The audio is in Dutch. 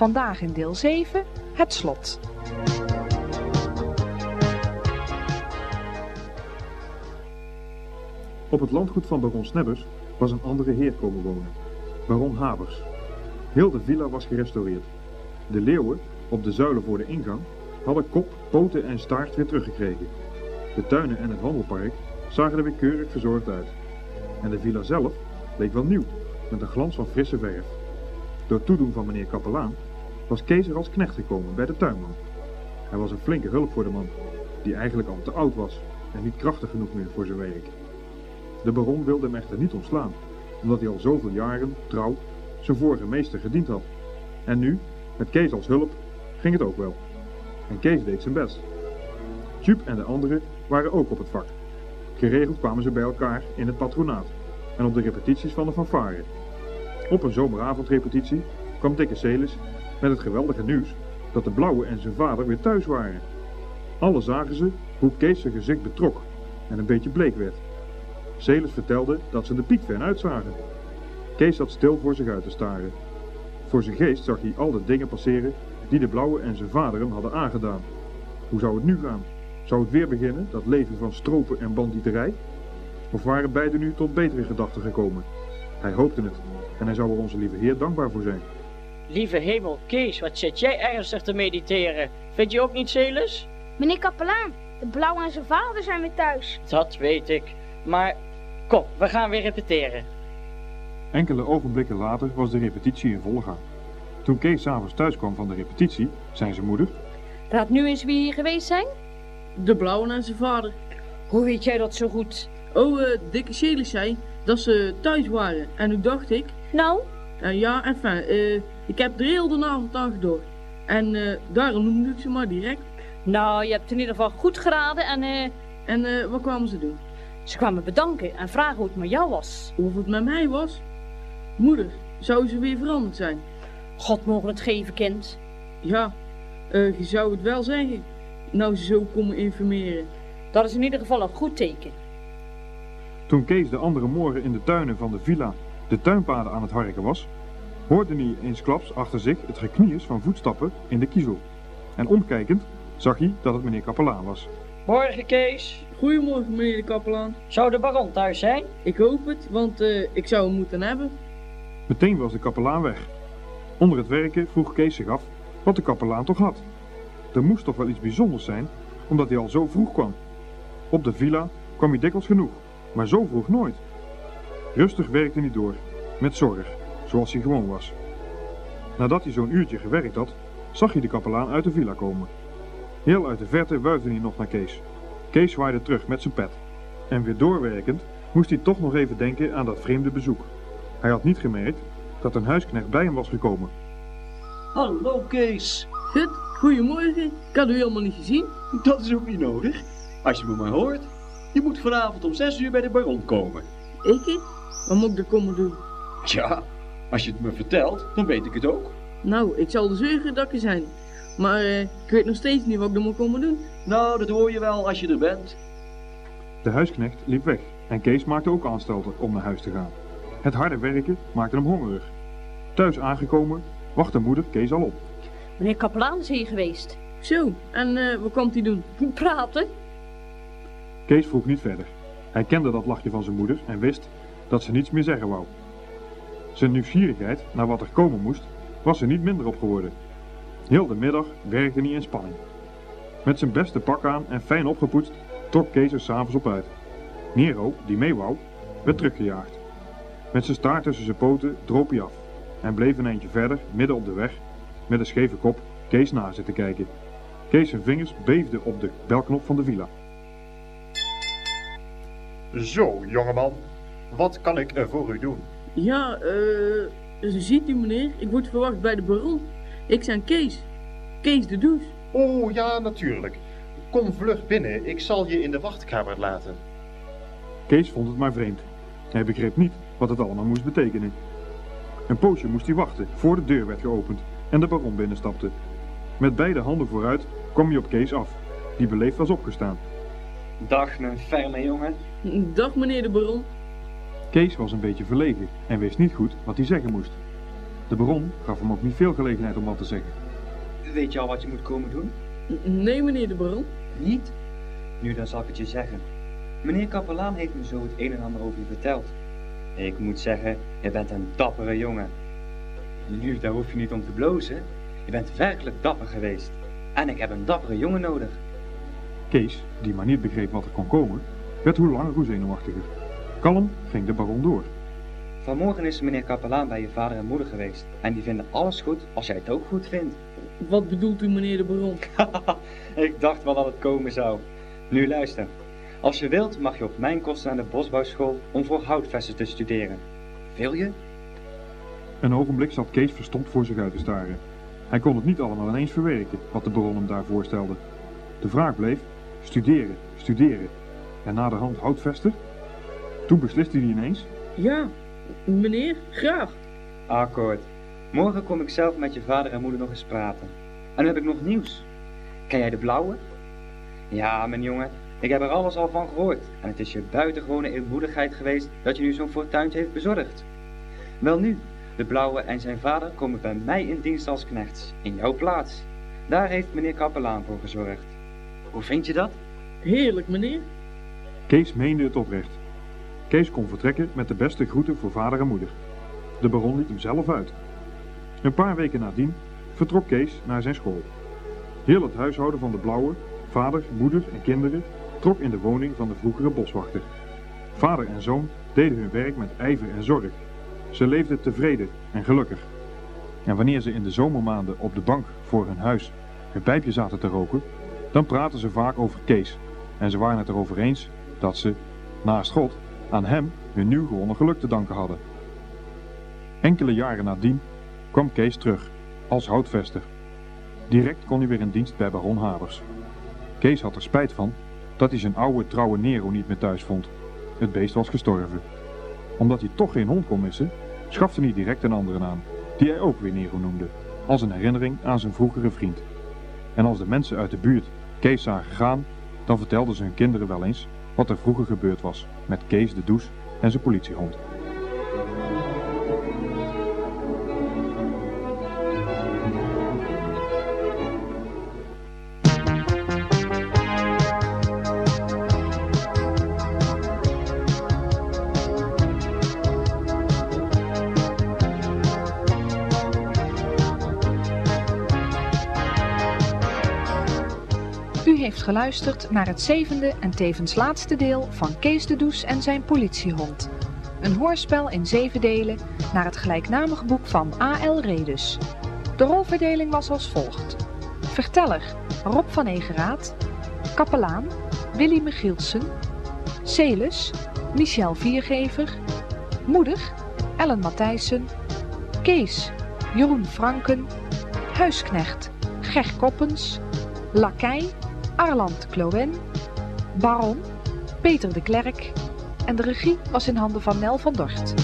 Vandaag in deel 7, het slot. Op het landgoed van baron Snebbers was een andere heer komen wonen, baron Habers. Heel de villa was gerestaureerd. De leeuwen, op de zuilen voor de ingang, hadden kop, poten en staart weer teruggekregen. De tuinen en het wandelpark zagen er weer keurig verzorgd uit. En de villa zelf leek wel nieuw, met een glans van frisse verf. Door toedoen van meneer Kapelaan was Kees er als knecht gekomen bij de tuinman. Hij was een flinke hulp voor de man, die eigenlijk al te oud was en niet krachtig genoeg meer voor zijn werk. De baron wilde hem echter niet ontslaan, omdat hij al zoveel jaren, trouw, zijn vorige meester gediend had. En nu, met Kees als hulp, ging het ook wel. En Kees deed zijn best. Jup en de anderen waren ook op het vak. Geregeld kwamen ze bij elkaar in het patronaat en op de repetities van de fanfare. Op een zomeravondrepetitie kwam Dikke Celis met het geweldige nieuws dat de Blauwe en zijn vader weer thuis waren. Alle zagen ze hoe Kees zijn gezicht betrok en een beetje bleek werd. Celis vertelde dat ze de piekven uitzagen. Kees zat stil voor zich uit te staren. Voor zijn geest zag hij al de dingen passeren die de Blauwe en zijn vader hem hadden aangedaan. Hoe zou het nu gaan? Zou het weer beginnen, dat leven van stropen en bandieterij? Of waren beiden nu tot betere gedachten gekomen? Hij hoopte het en hij zou er onze lieve Heer dankbaar voor zijn. Lieve hemel, Kees, wat zit jij ernstig te mediteren? Vind je ook niet, Celis? Meneer Kapelaan, de Blauw en zijn vader zijn weer thuis. Dat weet ik. Maar kom, we gaan weer repeteren. Enkele ogenblikken later was de repetitie in volle gang. Toen Kees s'avonds thuis kwam van de repetitie, zei zijn moeder... Raad nu eens wie hier geweest zijn? De blauwe en zijn vader. Hoe weet jij dat zo goed? Oh, eh, dikke Celis zei dat ze thuis waren. En toen dacht ik... Nou? Uh, ja, enfin, uh, ik heb er heel de avond aan gedacht. En uh, daarom noemde ik ze maar direct. Nou, je hebt in ieder geval goed geraden en... En wat kwamen ze doen? Ze kwamen bedanken en vragen hoe het met jou was. Of het met mij was? Moeder, zou ze weer veranderd zijn? God mogen het geven, kind. Ja, je zou het wel zeggen. Nou ze zo komen informeren. Dat is in ieder geval een goed teken. Toen Kees de andere morgen in de tuinen van de villa de tuinpaden aan het harken was, hoorde hij eensklaps achter zich het gekniers van voetstappen in de kiezel. En omkijkend zag hij dat het meneer Kapelaan was. Morgen, Kees. Goedemorgen, meneer de kapelaan. Zou de baron thuis zijn? Ik hoop het, want uh, ik zou hem moeten hebben. Meteen was de kapelaan weg. Onder het werken vroeg Kees zich af wat de kapelaan toch had. Er moest toch wel iets bijzonders zijn, omdat hij al zo vroeg kwam. Op de villa kwam hij dikwijls genoeg, maar zo vroeg nooit. Rustig werkte hij door, met zorg, zoals hij gewoon was. Nadat hij zo'n uurtje gewerkt had, zag hij de kapelaan uit de villa komen. Heel uit de verte wuifde hij nog naar Kees. Kees zwaaide terug met zijn pet. En weer doorwerkend moest hij toch nog even denken aan dat vreemde bezoek. Hij had niet gemerkt dat een huisknecht bij hem was gekomen. Hallo Kees. Gut, goedemorgen. Ik had u helemaal niet gezien. Dat is ook niet nodig. Als je me maar hoort. Je moet vanavond om zes uur bij de baron komen. Ik? Wat moet ik er komen doen? Ja, als je het me vertelt, dan weet ik het ook. Nou, ik zal de zeugen dat ik er zijn. Maar uh, ik weet nog steeds niet wat ik er moet komen doen. Nou, dat hoor je wel als je er bent. De huisknecht liep weg en Kees maakte ook aanstelten om naar huis te gaan. Het harde werken maakte hem hongerig. Thuis aangekomen wachtte moeder Kees al op. Meneer Kapelaan is hier geweest. Zo, en uh, wat komt hij doen? Praten. Kees vroeg niet verder. Hij kende dat lachje van zijn moeder en wist dat ze niets meer zeggen wou. Zijn nieuwsgierigheid naar wat er komen moest, was er niet minder op geworden. Heel de middag werkte hij in spanning. Met zijn beste pak aan en fijn opgepoetst, trok Kees er s'avonds op uit. Nero, die mee wou, werd teruggejaagd. Met zijn staart tussen zijn poten droop hij af en bleef een eindje verder, midden op de weg, met een scheve kop, Kees na zitten kijken. Kees zijn vingers beefden op de belknop van de villa. Zo, jongeman. Wat kan ik er voor u doen? Ja, eh... ziet u meneer, ik word verwacht bij de baron. Ik zijn Kees. Kees de douche. Oh, ja, natuurlijk. Kom vlug binnen, ik zal je in de wachtkamer laten. Kees vond het maar vreemd. Hij begreep niet wat het allemaal moest betekenen. Een poosje moest hij wachten voor de deur werd geopend en de baron binnenstapte. Met beide handen vooruit kwam hij op Kees af, die beleefd was opgestaan. Dag, mijn ferme jongen. Dag, meneer de baron. Kees was een beetje verlegen en wist niet goed wat hij zeggen moest. De baron gaf hem ook niet veel gelegenheid om wat te zeggen. Weet je al wat je moet komen doen? Nee, meneer de baron. Niet? Nu, dan zal ik het je zeggen. Meneer Kapelaan heeft me zo het een en ander over je verteld. Ik moet zeggen, je bent een dappere jongen. Nu, daar hoef je niet om te blozen. Je bent werkelijk dapper geweest. En ik heb een dappere jongen nodig. Kees, die maar niet begreep wat er kon komen, werd hoe langer hoe zenuwachtiger. Kalm ging de baron door. Vanmorgen is meneer Kapelaan bij je vader en moeder geweest. En die vinden alles goed als jij het ook goed vindt. Wat bedoelt u, meneer de baron? ik dacht wel dat het komen zou. Nu luister. Als je wilt mag je op mijn kosten naar de bosbouwschool om voor houtvesten te studeren. Wil je? Een ogenblik zat Kees verstomd voor zich uit te staren. Hij kon het niet allemaal ineens verwerken wat de baron hem daar voorstelde. De vraag bleef: studeren, studeren. En naderhand houtvester? Toen besliste hij ineens: Ja, meneer, graag. Akkoord. Morgen kom ik zelf met je vader en moeder nog eens praten. En dan heb ik nog nieuws. Ken jij de blauwe? Ja, mijn jongen, ik heb er alles al van gehoord. En het is je buitengewone edelmoedigheid geweest dat je nu zo'n fortuintje heeft bezorgd. Welnu, de blauwe en zijn vader komen bij mij in dienst als knechts, in jouw plaats. Daar heeft meneer Kapelaan voor gezorgd. Hoe vind je dat? Heerlijk, meneer. Kees meende het oprecht. Kees kon vertrekken met de beste groeten voor vader en moeder. De baron liet hem zelf uit. Een paar weken nadien vertrok Kees naar zijn school. Heel het huishouden van de Blauwe, vader, moeder en kinderen, trok in de woning van de vroegere boswachter. Vader en zoon deden hun werk met ijver en zorg. Ze leefden tevreden en gelukkig. En wanneer ze in de zomermaanden op de bank voor hun huis hun pijpje zaten te roken, dan praten ze vaak over Kees. En ze waren het erover eens dat ze, naast God, aan hem hun nieuw gewonnen geluk te danken hadden. Enkele jaren nadien kwam Kees terug, als houtvester. Direct kon hij weer in dienst bij baron Habers. Kees had er spijt van dat hij zijn oude trouwe Nero niet meer thuis vond. Het beest was gestorven. Omdat hij toch geen hond kon missen, schafte hij direct een andere aan, die hij ook weer Nero noemde, als een herinnering aan zijn vroegere vriend. En als de mensen uit de buurt Kees zagen gaan, dan vertelden ze hun kinderen wel eens wat er vroeger gebeurd was met Kees de Does en zijn politiehond. Heeft geluisterd naar het zevende en tevens laatste deel van Kees de Does en zijn politiehond. Een hoorspel in zeven delen naar het gelijknamige boek van A.L. Redus. De rolverdeling was als volgt. Verteller Rob van Egeraat. Kapelaan Willy Michielsen. Celus Michel Viergever. Moeder Ellen Matthijssen. Kees Jeroen Franken. Huisknecht Ger Koppens. Lakij Arland Cloen, Baron, Peter de Klerk en de regie was in handen van Nel van Dort.